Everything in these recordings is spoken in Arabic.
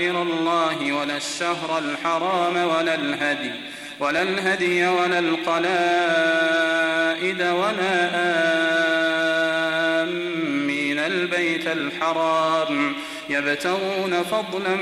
الله ولا الشهر الحرام ولا الهدي ولا الهدي ولا القلائد ولا آمين البيت الحرام. يبتغون فضلا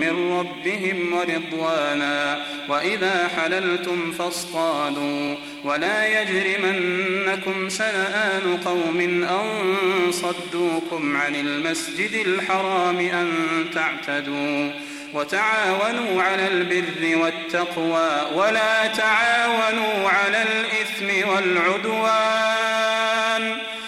من ربهم ورضوانا وإذا حللتم فاصطادوا ولا يجرمنكم شنآن قوم أن صدوكم عن المسجد الحرام أن تعتدوا وتعاونوا على البر والتقوى ولا تعاونوا على الإثم والعدوان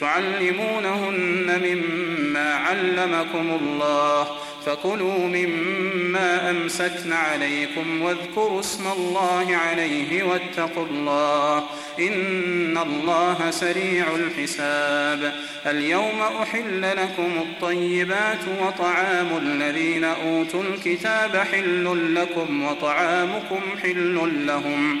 تعلمونهن مما علمكم الله فكلوا مما أمسكن عليكم واذكروا اسم الله عليه واتقوا الله إن الله سريع الحساب اليوم أحل لكم الطيبات وطعام الذين أوتوا الكتاب حل لكم وطعامكم حل لهم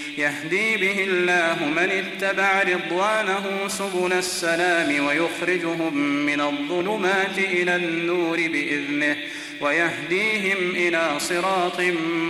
يهدي به الله من اتبع رضوانه سبل السلام ويخرجهم من الظلمات إلى النور بإذنه ويهديهم إلى صراط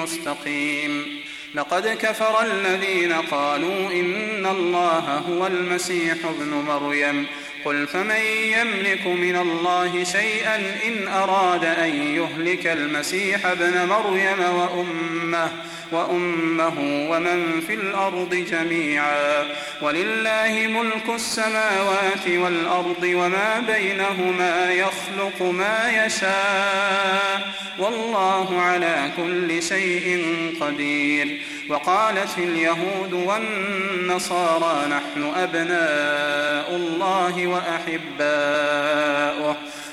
مستقيم. لقد كفر الذين قالوا إن الله هو المسيح ابن مريم. قل فمن يملك من الله شيئا إن أراد أن يهلك المسيح ابن مريم وأمه وأمه ومن في الأرض جميعا ولله ملك السماوات والأرض وما بينهما يخلق ما يشاء والله على كل شيء قدير وقالت اليهود والنصارى نحن أبناء الله وأحباؤه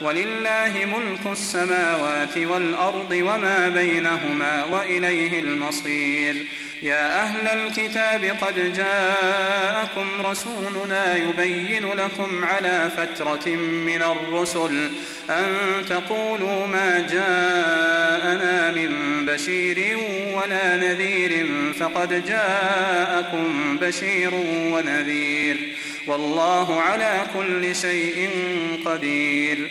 ولله ملك السماوات والأرض وما بينهما وإليه المصير. يا أهل الكتاب قد جاءكم رسولنا يبين لكم على فترة من الرسل أن تقولوا ما جاءنا من بشير ولا نذير فقد جاءكم بشير ونذير. والله على كل شيء قدير.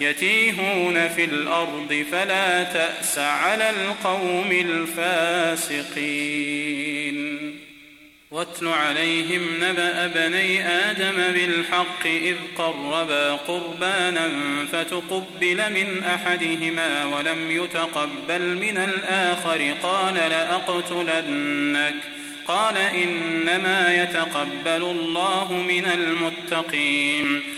يتيهون في الأرض فلا تأس على القوم الفاسقين. واتل عليهم نبأ بني آدم بالحق إذ قربا قربانا فتقبل من أحدهما ولم يتقبل من الآخر. قال لأقتلنك. قال إنما يتقبل الله من المتقين.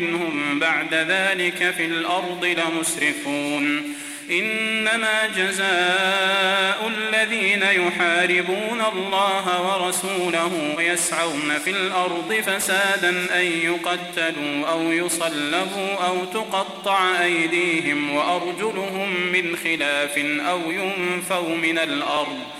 منهم بعد ذلك في الأرض لمسرفون. إنما جزاء الذين يحاربون الله ورسوله ويسعون في الأرض فسادا أن يقتلوا أو يصلبوا أو تقطع أيديهم وأرجلهم من خلاف أو ينفوا من الأرض.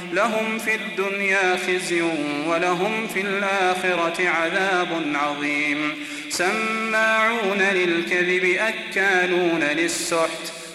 لهم في الدنيا خزي ولهم في الآخرة عذاب عظيم. سماعون للكذب أكالون للسحت.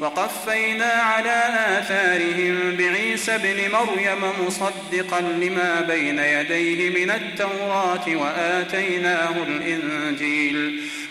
وقفينا على آثارهم بعيسى ابن مريم مصدقا لما بين يديه من التوراة وآتيناه الإنجيل.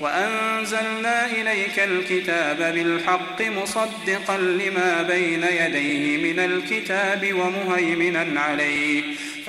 وأنزلنا إليك الكتاب بالحق مصدقا لما بين يديه من الكتاب ومهيمنا عليه.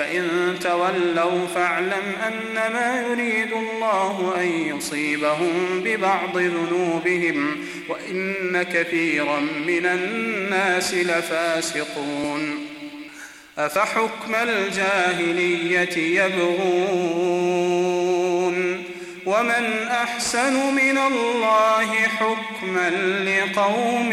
فإن تولوا فاعلم أنما يريد الله أن يصيبهم ببعض ذنوبهم وإن كثيرا من الناس لفاسقون. أفحكم الجاهلية يبغون؟ ومن أحسن من الله حكما لقوم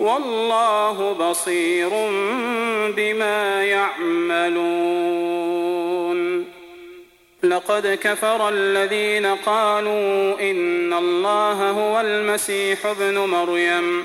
والله بصير بما يعملون. لقد كفر الذين قالوا إن الله هو المسيح ابن مريم.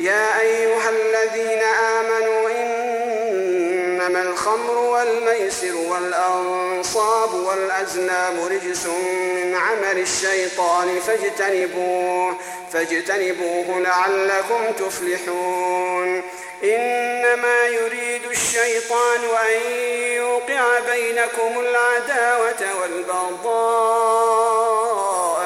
يا أيها الذين آمنوا إنما الخمر والميسر والأنصاب والأزلام رجس من عمل الشيطان فاجتنبوه فاجتنبوه لعلكم تفلحون. إنما يريد الشيطان أن يوقع بينكم العداوة والبغضاء.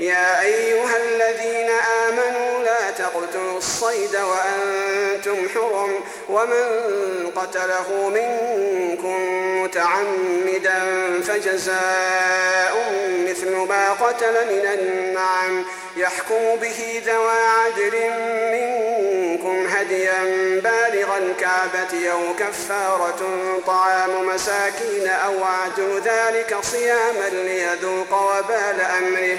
يا أيها الذين آمنوا لا تقتلوا الصيد وأنتم حرم ومن قتله منكم متعمدا فجزاء مثل ما قتل من النعم يحكم به ذوى عدل منكم هديا بالغ الكعبة أو كفارة طعام مساكين أو عدل ذلك صياما ليذوق وبال أمره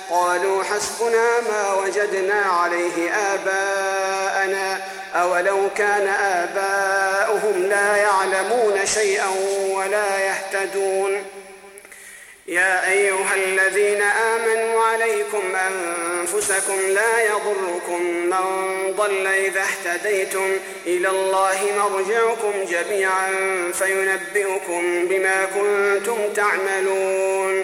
قالوا حسبنا ما وجدنا عليه آباءنا أولو كان آباؤهم لا يعلمون شيئا ولا يهتدون. يا أيها الذين آمنوا عليكم أنفسكم لا يضركم من ضل إذا اهتديتم إلى الله مرجعكم جميعا فينبئكم بما كنتم تعملون.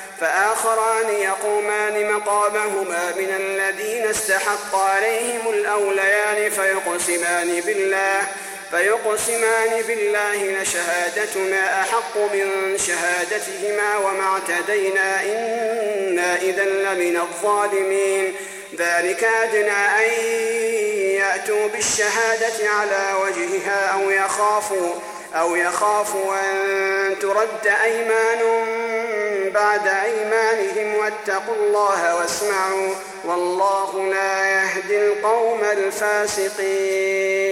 فآخران يقومان مقامهما من الذين استحق عليهم الأوليان فيقسمان بالله فيقسمان بالله لشهادتنا أحق من شهادتهما وما اعتدينا إنا إذا لمن الظالمين. ذلك أدنى أن يأتوا بالشهادة على وجهها أو يخافوا أو يخافوا أن ترد أيمان بعد أيمانهم واتقوا الله واسمعوا والله لا يهدي القوم الفاسقين.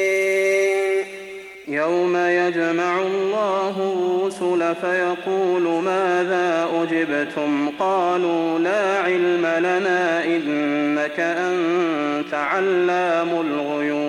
يوم يجمع الله الرسل فيقول ماذا أجبتم؟ قالوا لا علم لنا إنك أنت علام الغيوب.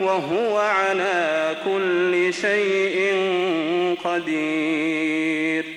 وهو على كل شيء قدير.